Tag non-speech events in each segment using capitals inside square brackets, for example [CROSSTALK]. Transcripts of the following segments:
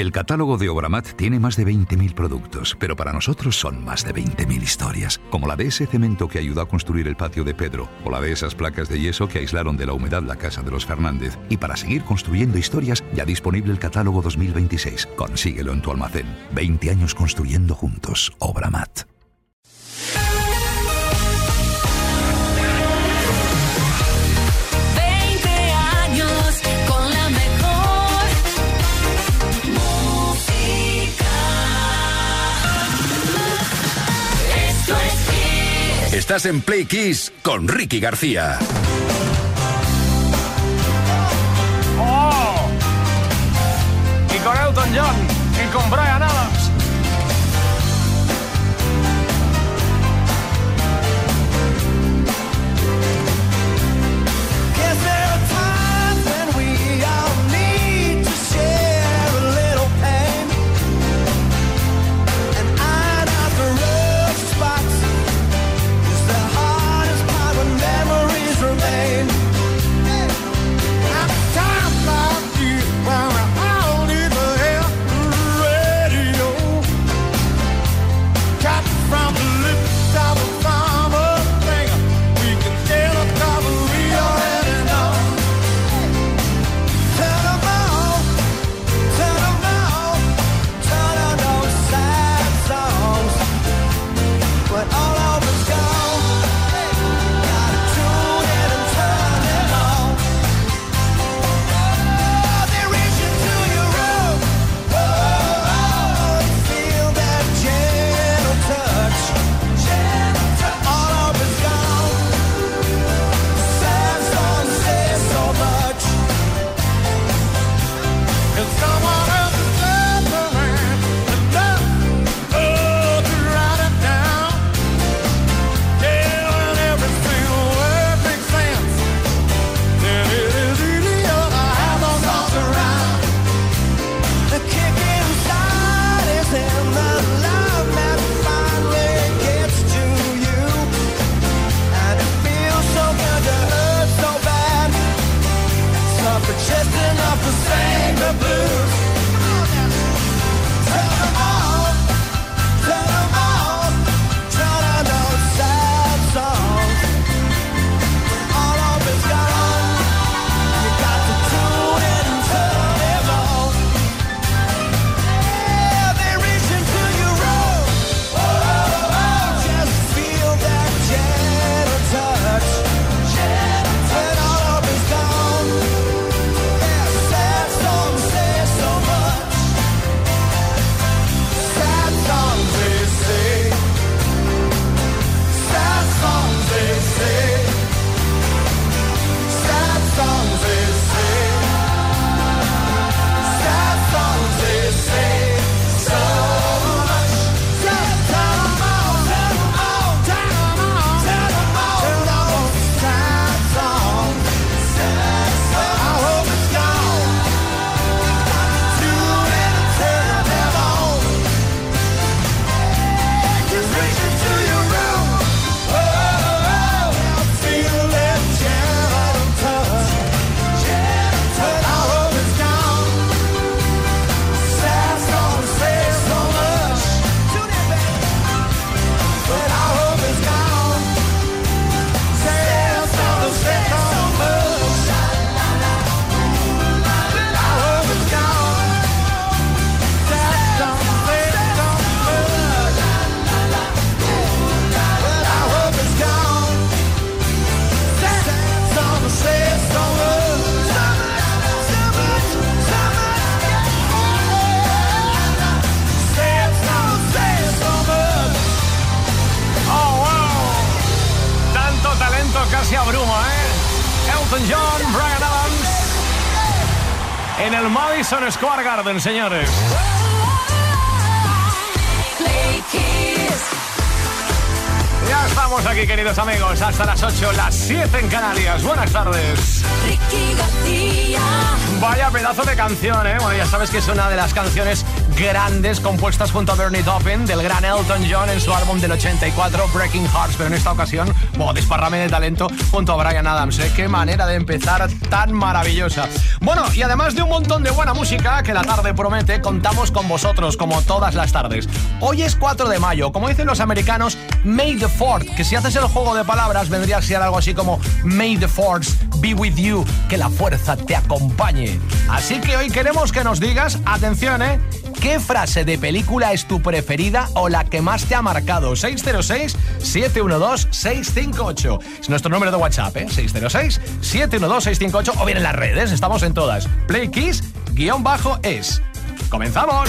El catálogo de Obramat tiene más de 20.000 productos, pero para nosotros son más de 20.000 historias, como la de ese cemento que ayudó a construir el patio de Pedro, o la de esas placas de yeso que aislaron de la humedad la casa de los Fernández. Y para seguir construyendo historias, ya disponible el catálogo 2026. Consíguelo en tu almacén. 20 años construyendo juntos. Obramat. Estás en Play Kiss con Ricky García. ¡Oh! Y con Elton John y con Brian Garden, señores. Ya estamos aquí, queridos amigos, hasta las 8, las 7 en Canarias. Buenas tardes. Ricky García. Vaya pedazo de canción, ¿eh? Bueno, ya sabes que es una de las canciones grandes compuestas junto a Bernie Taupin del gran Elton John en su álbum del 84, Breaking Hearts, pero en esta ocasión, bueno, disparrame de talento junto a Brian Adams, ¿eh? Qué manera de empezar tan maravillosa. Bueno, y además de un montón de buena música que la tarde promete, contamos con vosotros como todas las tardes. Hoy es 4 de mayo, como dicen los americanos, May the Fourth, que si haces el juego de palabras vendría a ser algo así como May the Force be with you, que la fuerza te acompañe. Así que hoy queremos que nos digas, atención, ¿eh? ¿Qué frase de película es tu preferida o la que más te ha marcado? 606-712-658. Es nuestro número de WhatsApp, ¿eh? 606-712-658 o bien en las redes, estamos en todas. Play Kiss, guion bajo es. ¡Comenzamos!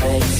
face.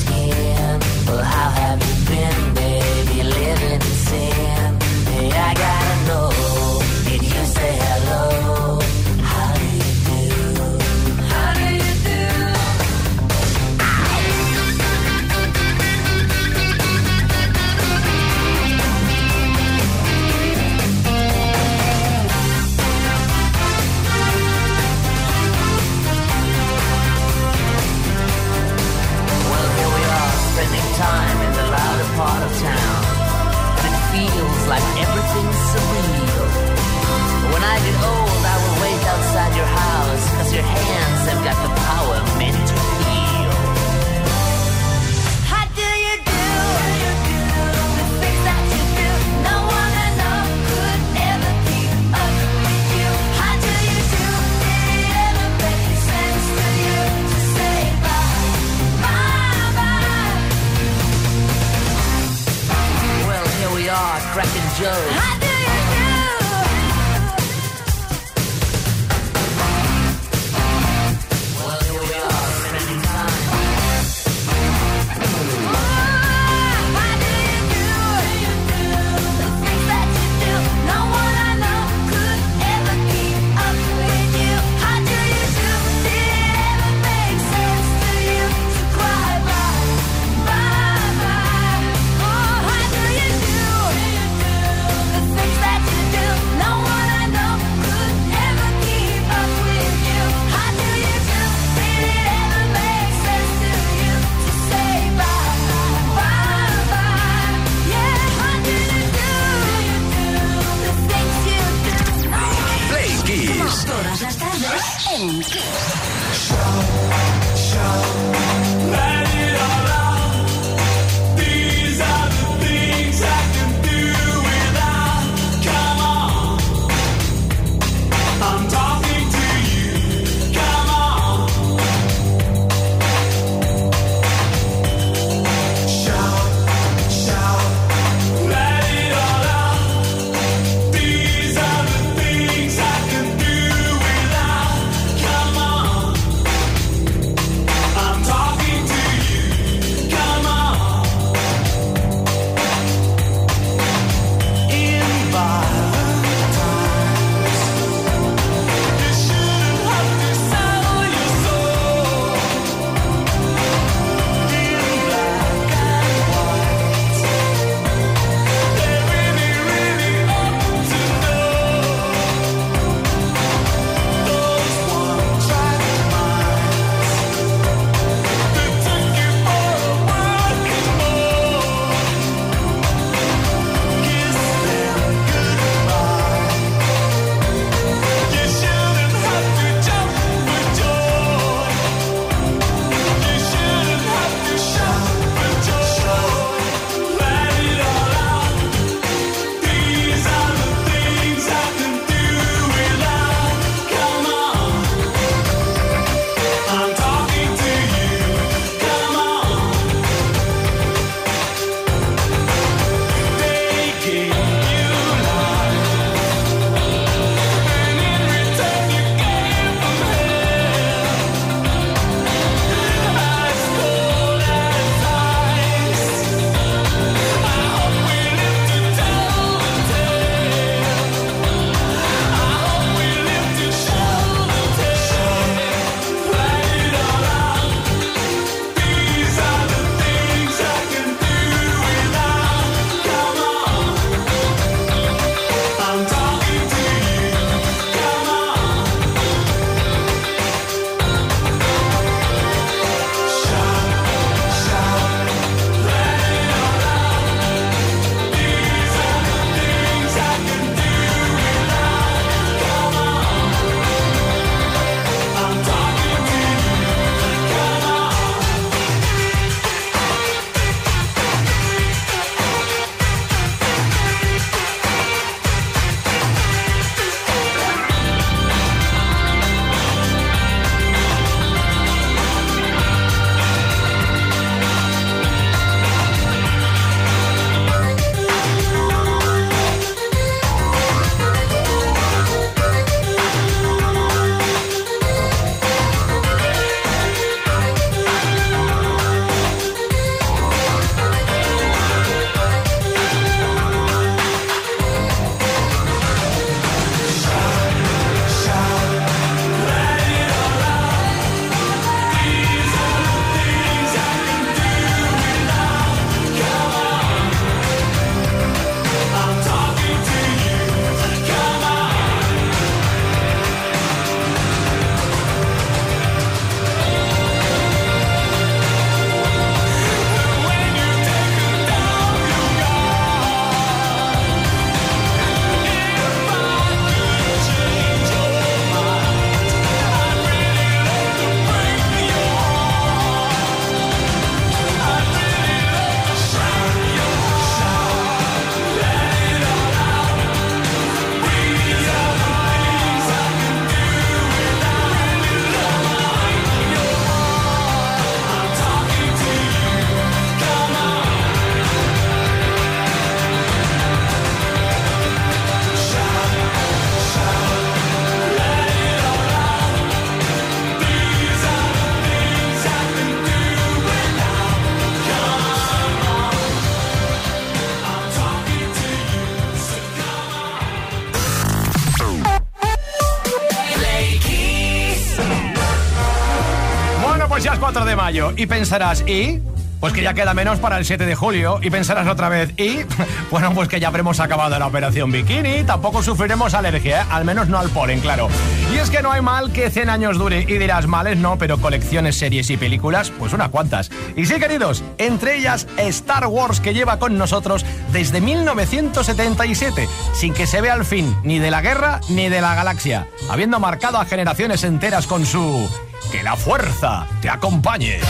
Y pensarás, ¿y? Pues que ya queda menos para el 7 de julio y pensarás otra vez, y [LAUGHS] bueno, pues que ya habremos acabado la operación bikini, tampoco sufriremos alergia, ¿eh? al menos no al polen, claro. Y es que no hay mal que 100 años dure y dirás, males no, pero colecciones, series y películas, pues unas cuantas. Y sí, queridos, entre ellas Star Wars que lleva con nosotros desde 1977, sin que se vea el fin ni de la guerra ni de la galaxia, habiendo marcado a generaciones enteras con su... Que la fuerza te acompañe.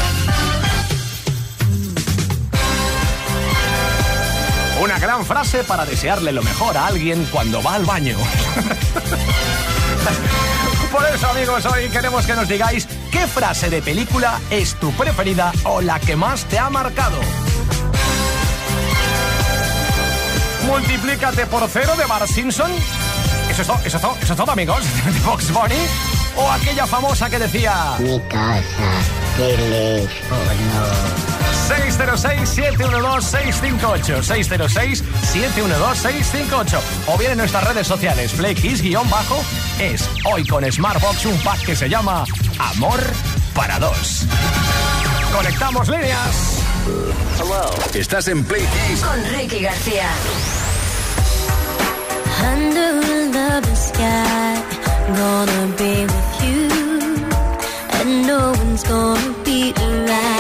Una gran frase para desearle lo mejor a alguien cuando va al baño. [LAUGHS] Por eso, amigos, hoy queremos que nos digáis qué frase de película es tu preferida o la que más te ha marcado. Multiplícate por cero de Bart Simpson. Eso es todo, eso es todo, eso es todo, amigos. [LAUGHS] De Box Bunny. O aquella famosa que decía... Mi casa, teléfono. 606-712-658. 606-712-658. O bien en nuestras redes sociales, bajo es hoy con Smartbox un pack que se llama Amor para dos. Conectamos líneas. Estás en Play Kiss Con Ricky García. Under the sky, gonna be with you, and no one's gonna be around.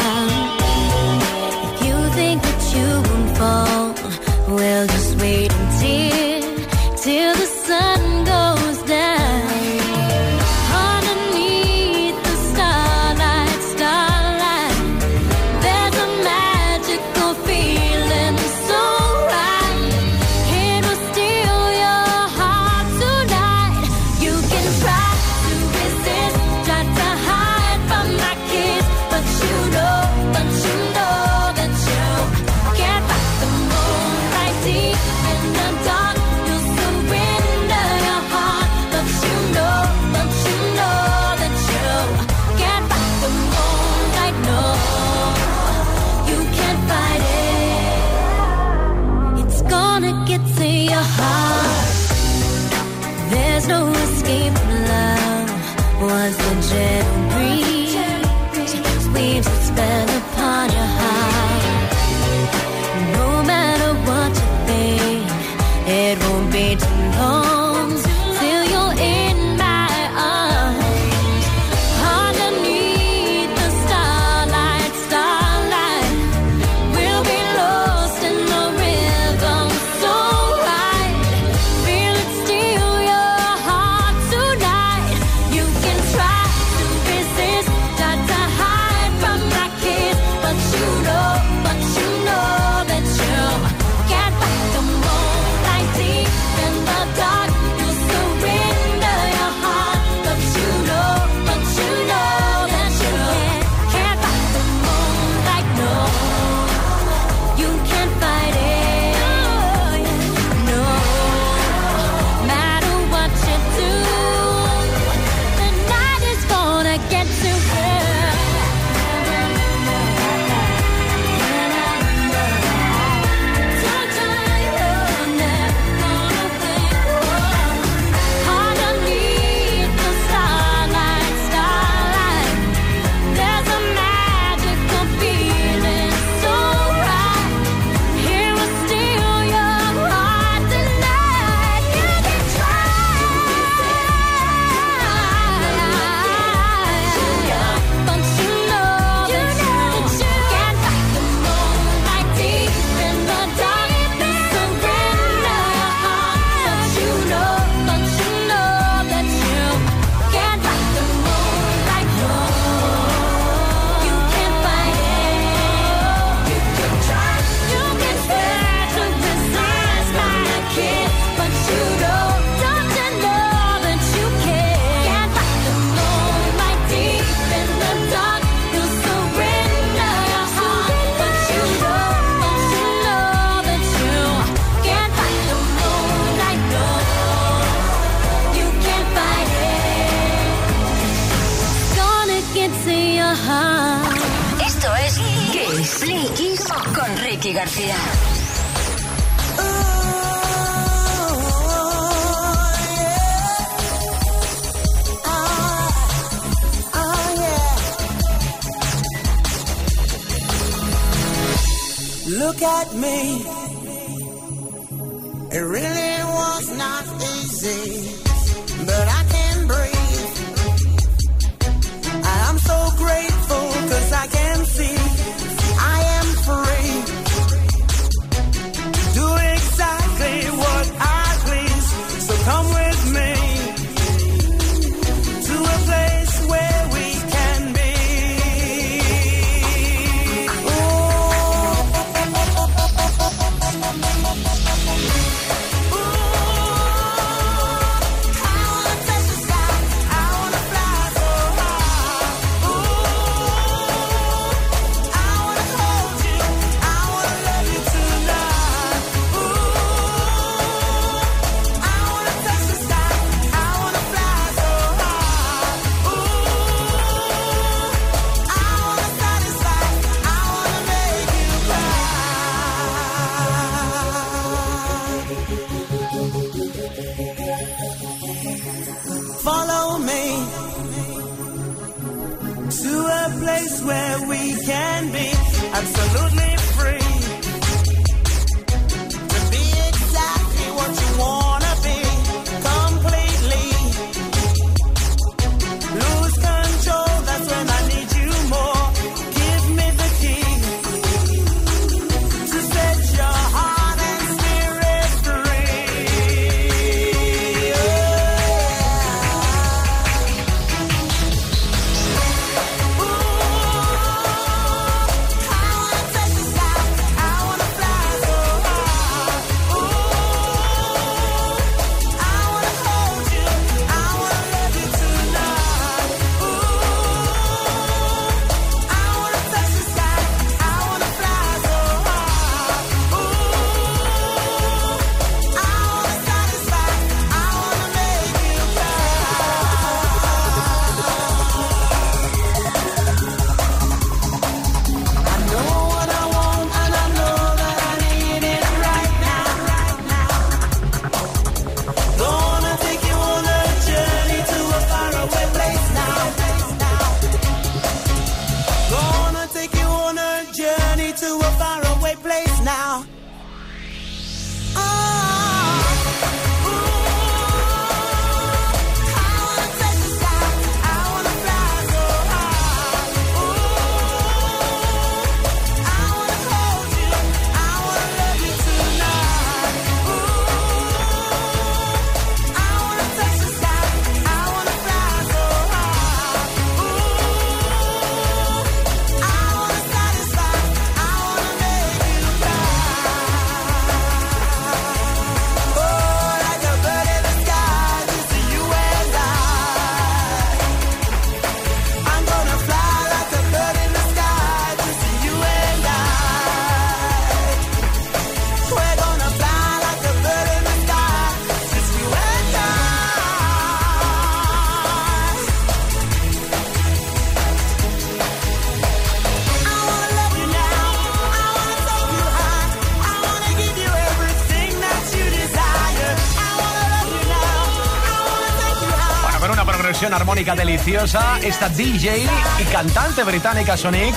Deliciosa, esta DJ y cantante británica Sonic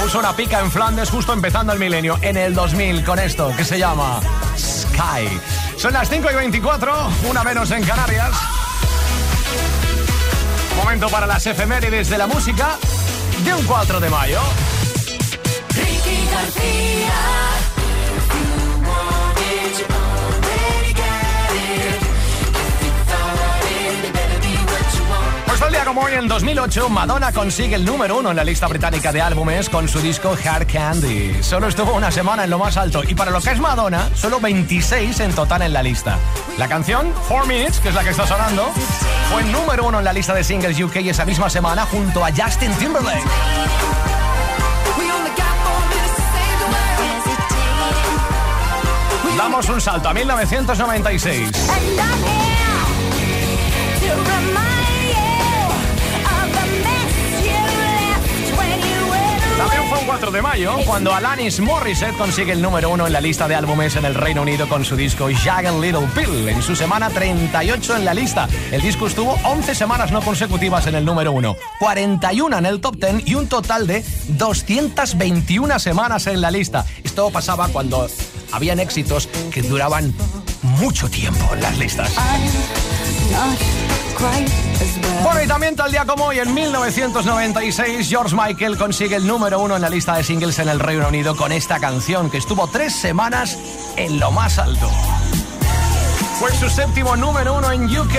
puso una pica en Flandes justo empezando el milenio, en el 2000, con esto que se llama Sky. Son las 5 y 24, una menos en Canarias. Momento para las efemérides de la música de un 4 de mayo. Ricky García. Pues tal día como hoy, en 2008, Madonna consigue el número uno en la lista británica de álbumes con su disco Hard Candy. Solo estuvo una semana en lo más alto y para lo que es Madonna, solo 26 en total en la lista. La canción, 4 Minutes, que es la que está sonando, fue número uno en la lista de singles UK esa misma semana junto a Justin Timberlake. Damos un salto a 1996. 4 de mayo cuando Alanis Morissette consigue el número uno en la lista de álbumes en el Reino Unido con su disco Jagged Little Pill, en su semana 38 en la lista. El disco estuvo 11 semanas no consecutivas en el número uno, 41 en el top 10 y un total de 221 semanas en la lista. Esto pasaba cuando habían éxitos que duraban mucho tiempo en las listas. Bueno, y también tal día como hoy, en 1996, George Michael consigue el número uno en la lista de singles en el Reino Unido con esta canción que estuvo tres semanas en lo más alto. Fue su séptimo número uno en UK.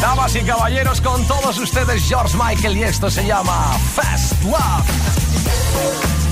Damas y caballeros, con todos ustedes, George Michael, y esto se llama Fast Love.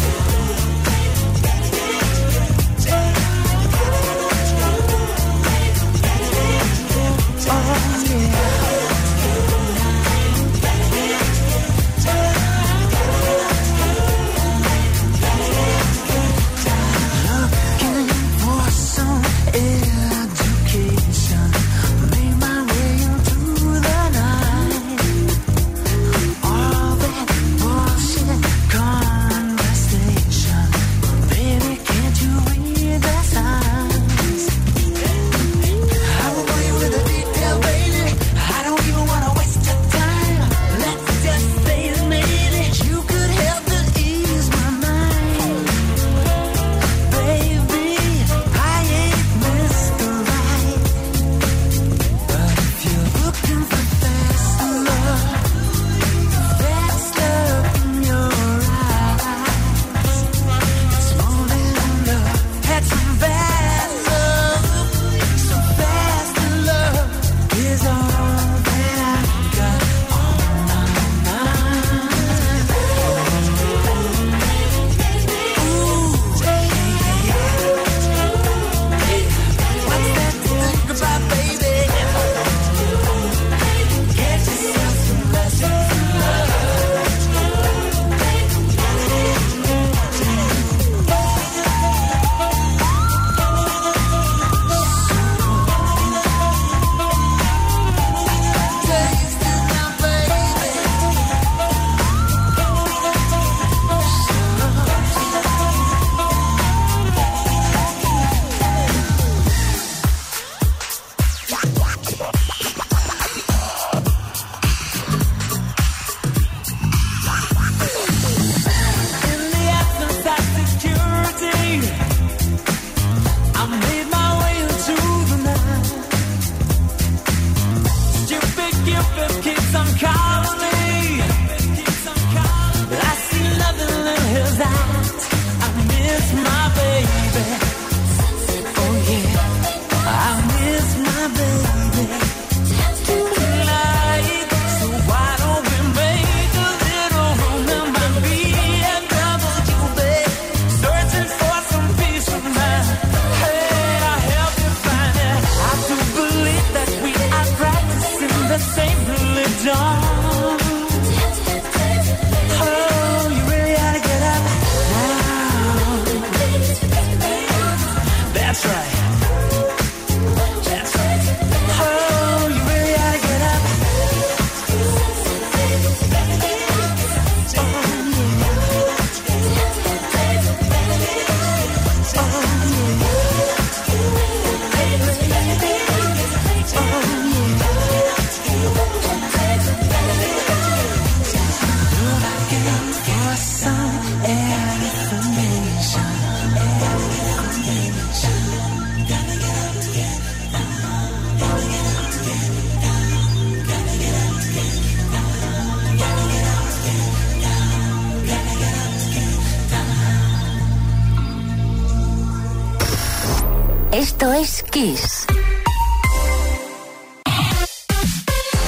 Esto es Kiss.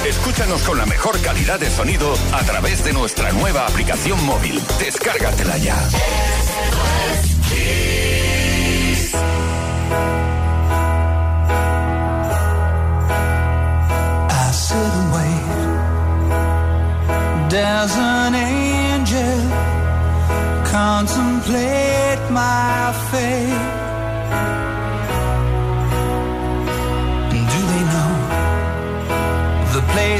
Escúchanos con la mejor calidad de sonido a través de nuestra nueva aplicación móvil. Descárgatela ya. I sit and wait. Does an angel contemplate my fate?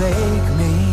forsake me.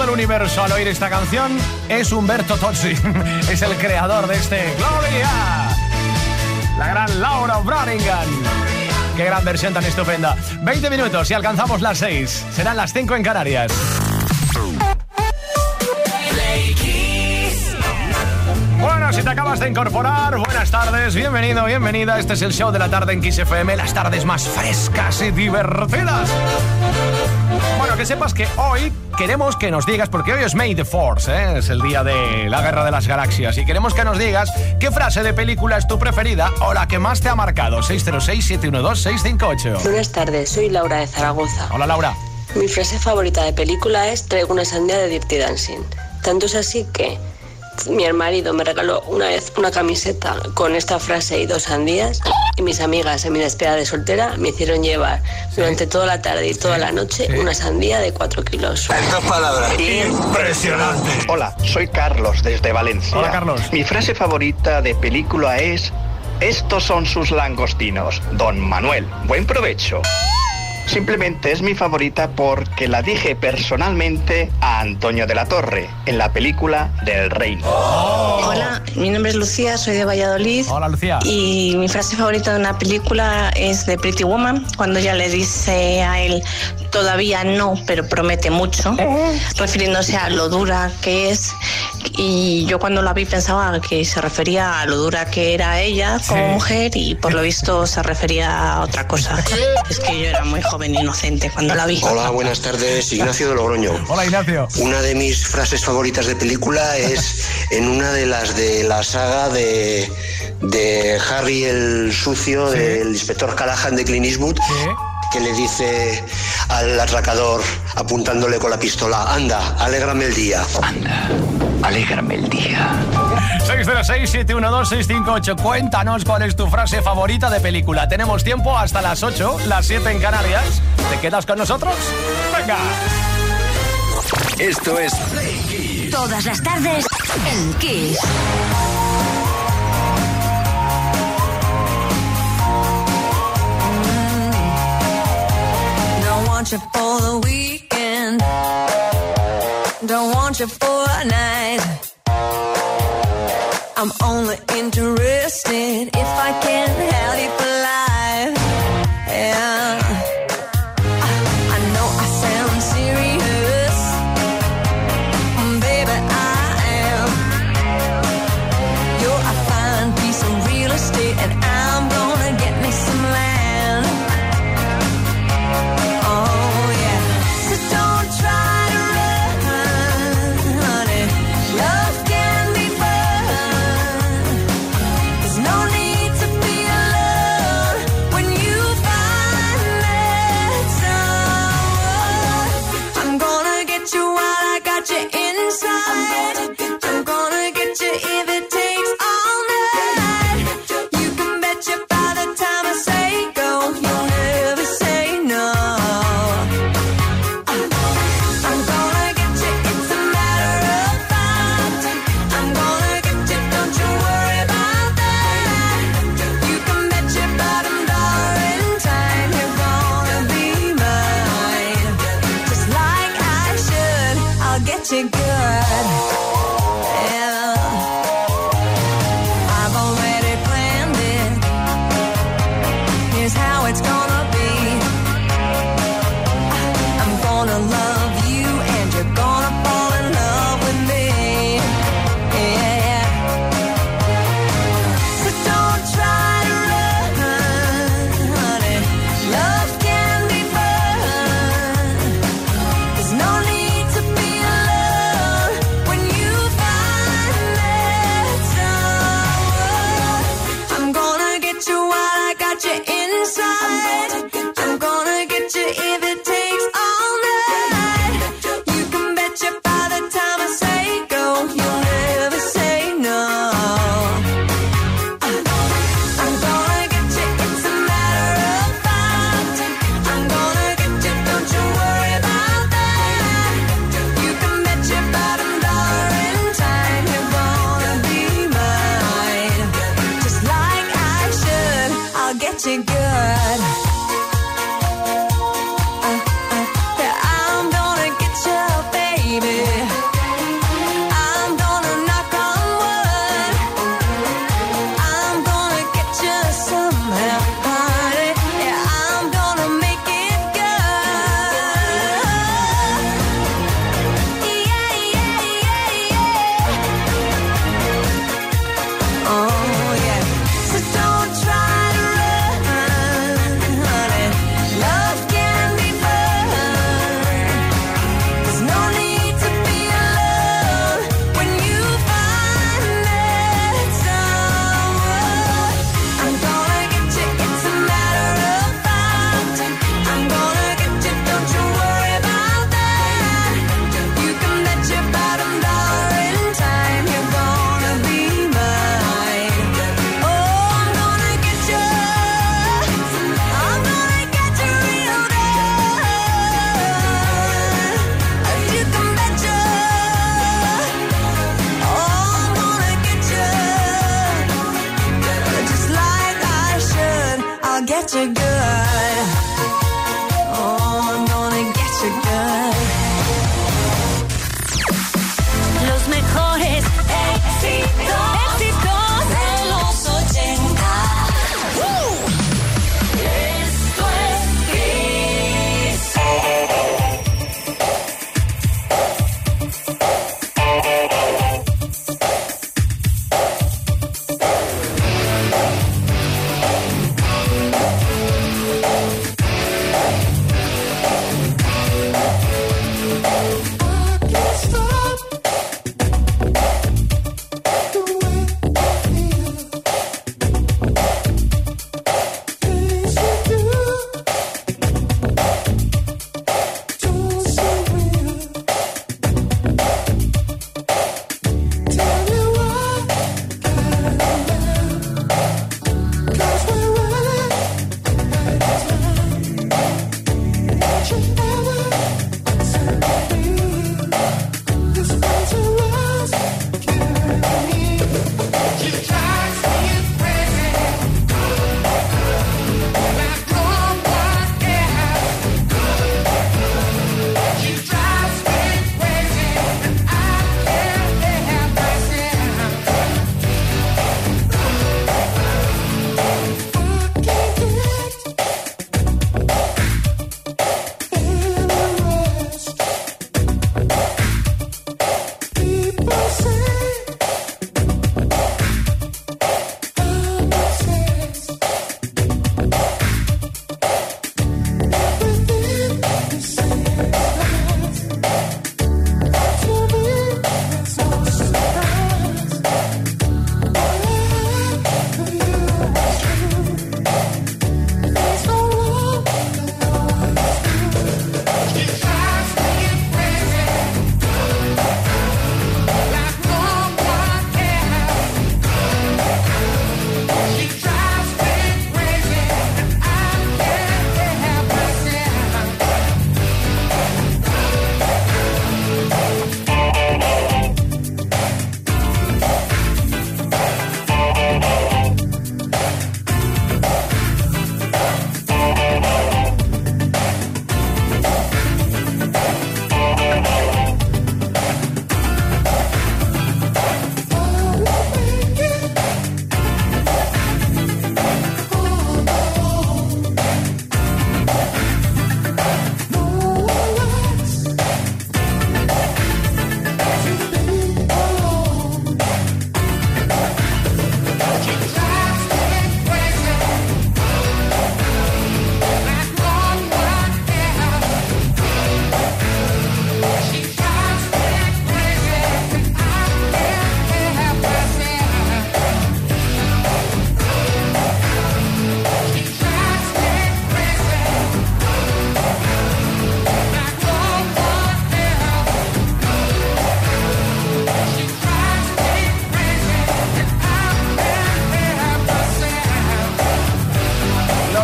Todo el universo al oír esta canción es Humberto Tozzi. [LAUGHS] es el creador de este Gloria. La gran Laura Branigan. Qué gran versión tan estupenda. 20 minutos y alcanzamos las 6. Serán las 5 en Canarias. Bueno, si te acabas de incorporar, buenas tardes, bienvenido, bienvenida. Este es el show de la tarde en Kiss FM, las tardes más frescas y divertidas. Que sepas que hoy queremos que nos digas, porque hoy es May the Force, ¿eh? es el día de la guerra de las galaxias, y queremos que nos digas qué frase de película es tu preferida o la que más te ha marcado. 606-712-658. Buenas tardes, soy Laura de Zaragoza. Hola Laura. Mi frase favorita de película es traigo una sandía de Dirty Dancing. Tanto es así que mi marido me regaló una vez una camiseta con esta frase y dos sandías y mis amigas en mi despedida de soltera me hicieron llevar durante toda la tarde y toda la noche una sandía de 4 kilos. dos palabras. Impresionante. Hola, soy Carlos desde Valencia. Hola, Carlos. Mi frase favorita de película es Estos son sus langostinos. Don Manuel, buen provecho. Simplemente es mi favorita porque la dije personalmente a Antonio de la Torre en la película del Reino. Hola, mi nombre es Lucía, soy de Valladolid. Hola Lucía. Y mi frase favorita de una película es de Pretty Woman, cuando ella le dice a él, todavía no, pero promete mucho, refiriéndose a lo dura que es. Y yo cuando la vi pensaba que se refería a lo dura que era ella como Sí. mujer y por lo visto se refería a otra cosa. [LAUGHS] Es que yo era muy joven e inocente cuando la vi. Hola, buenas tardes. Ignacio de Logroño. Hola Ignacio. Una de mis frases favoritas de película es en una de las de la saga de, de Harry el sucio, del inspector Callahan de Clint Eastwood, que le dice al atracador apuntándole con la pistola, anda, alégrame el día. Anda, alégrame el día. 606-712-658. Cuéntanos cuál es tu frase favorita de película. Tenemos tiempo hasta las 8, las 7 en Canarias. ¿Te quedas con nosotros? ¡Venga! Esto es Todas las tardes en Kiss. Want you for the weekend. Don't want you for a night. I'm only interested if I can have you for life.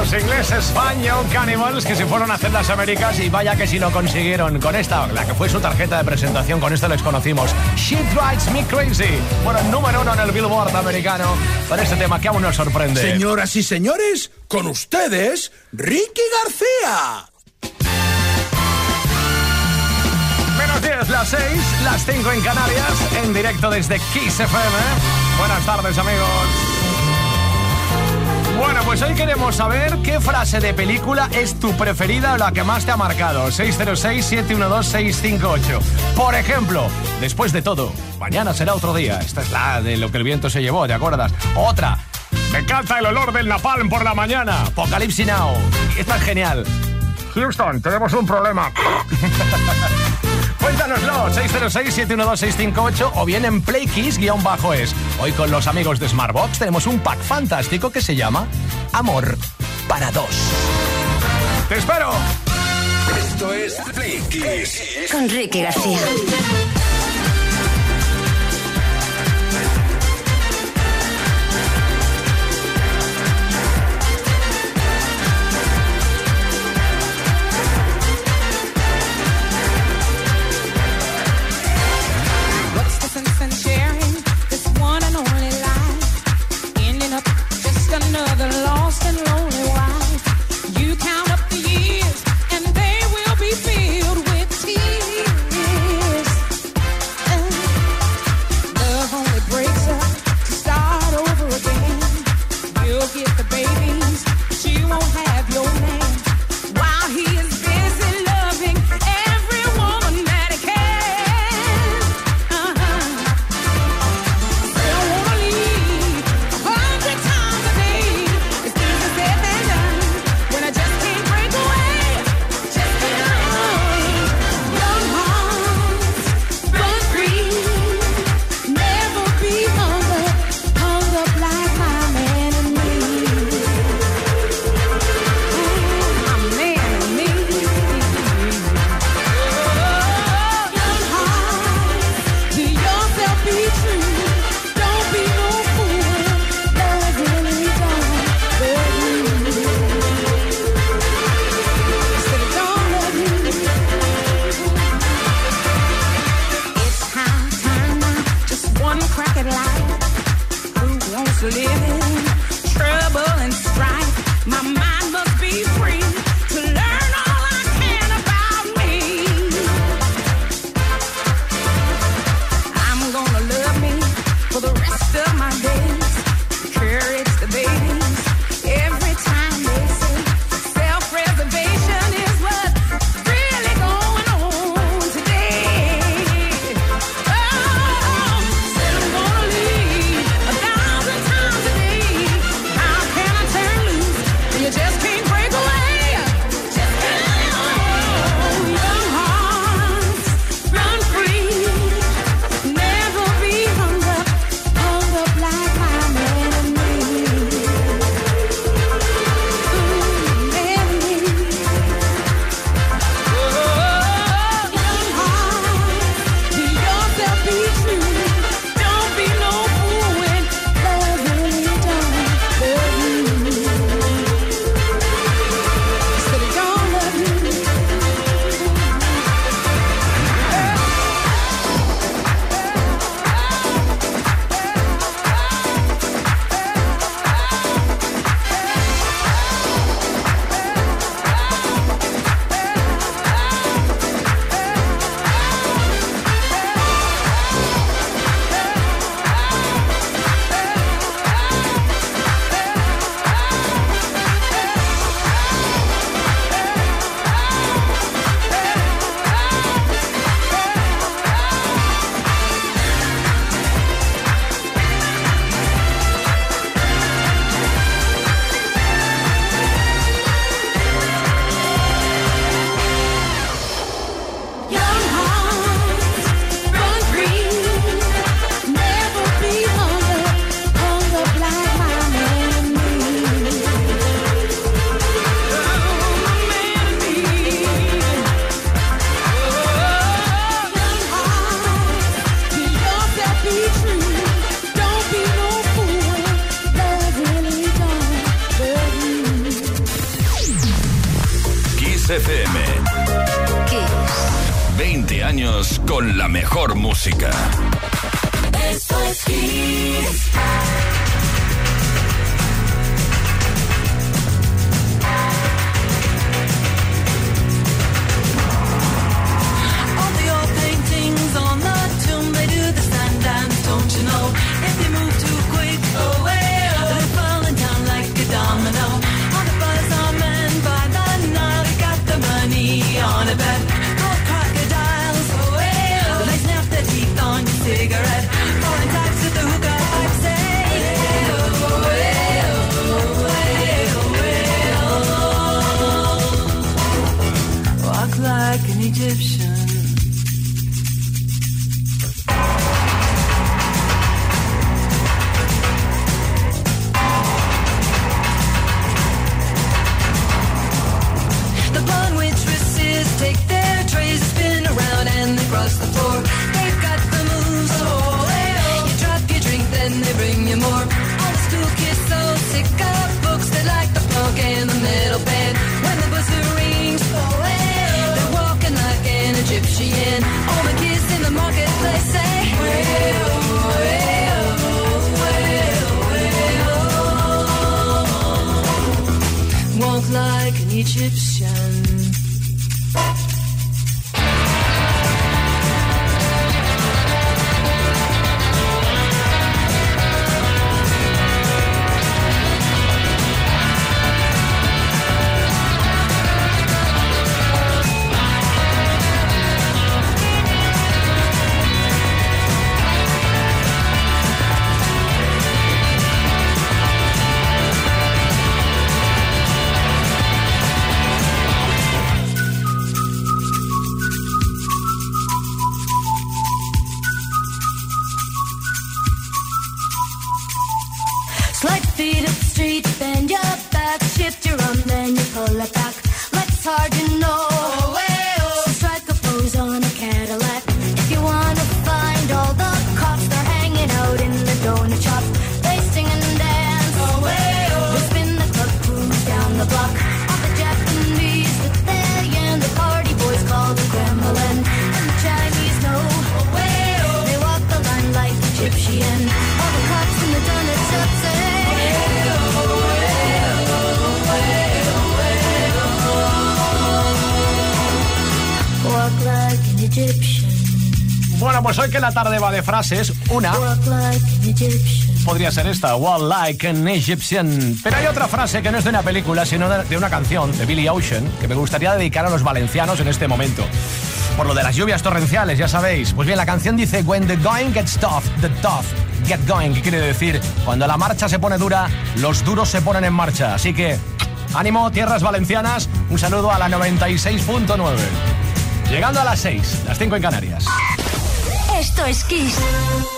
Los ingleses Young Cannibals que se fueron a hacer las Américas y vaya que si lo consiguieron con esta, la que fue su tarjeta de presentación, con esto les conocimos. She Drives Me Crazy. Bueno, número uno en el Billboard americano con este tema que aún nos sorprende. Señoras y señores, con ustedes, Ricky García. Menos 10, las 6, las 5 en Canarias, en directo desde Kiss FM. Buenas tardes, amigos. Bueno, pues hoy queremos saber qué frase de película es tu preferida o la que más te ha marcado. 606-712-658. Por ejemplo, después de todo, mañana será otro día. Esta es la de lo que el viento se llevó, ¿te acuerdas? Otra. Me encanta el olor del napalm por la mañana. Apocalipsis Now. Esta es genial. Houston, tenemos un problema. [LAUGHS] Cuéntanoslo, 606-712-658 o bien en PlayKiss-es. Hoy con los amigos de Smartbox tenemos un pack fantástico que se llama Amor para dos. ¡Te espero! Esto es Play Kiss. Con Ricky García. cumpleaños con la mejor música. Esto es Kiss. chips. tarde va de frases. Una podría ser esta, Wall Like an Egyptian. Pero hay otra frase que no es de una película, sino de una canción de Billy Ocean, que me gustaría dedicar a los valencianos en este momento. Por lo de las lluvias torrenciales, ya sabéis. Pues bien, la canción dice: When the going gets tough, the tough get going. Que quiere decir, cuando la marcha se pone dura, los duros se ponen en marcha. Así que, ánimo, tierras valencianas. Un saludo a la 96.9. Llegando a las 6, las 5 en Canarias. Esto es Kiss.